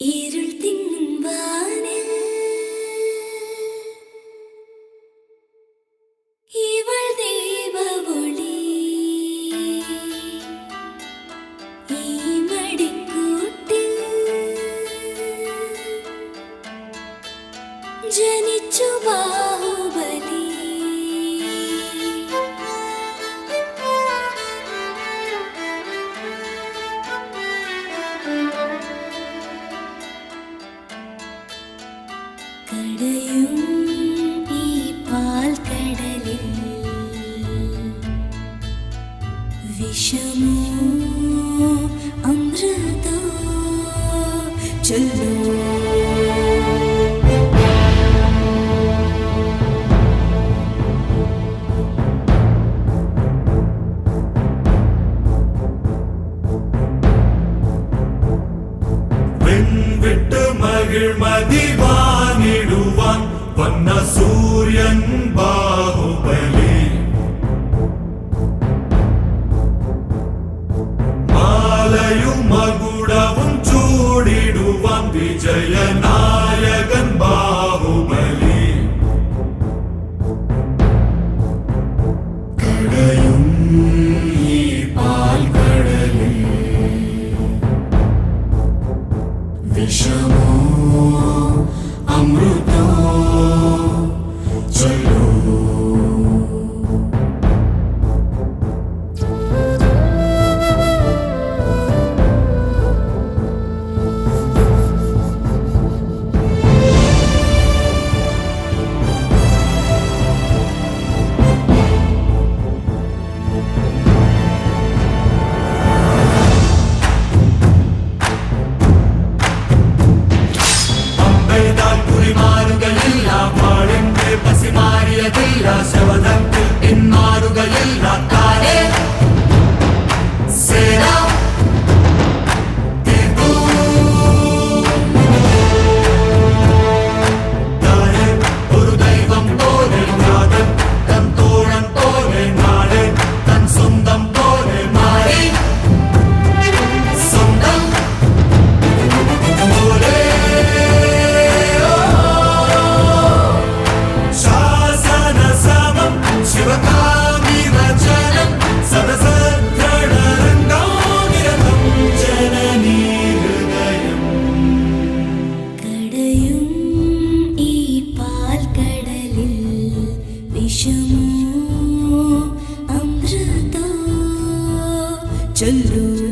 이를 띵는 밤. கீழ்மதி வானிடுவான் வண்ண சூரியன் பாகுபலி. மாலையும் மகுடவும் சூடிடுவான். விஜயன अमृत जय தீர சவதம் என் எல்லா ചൊല്ലൂ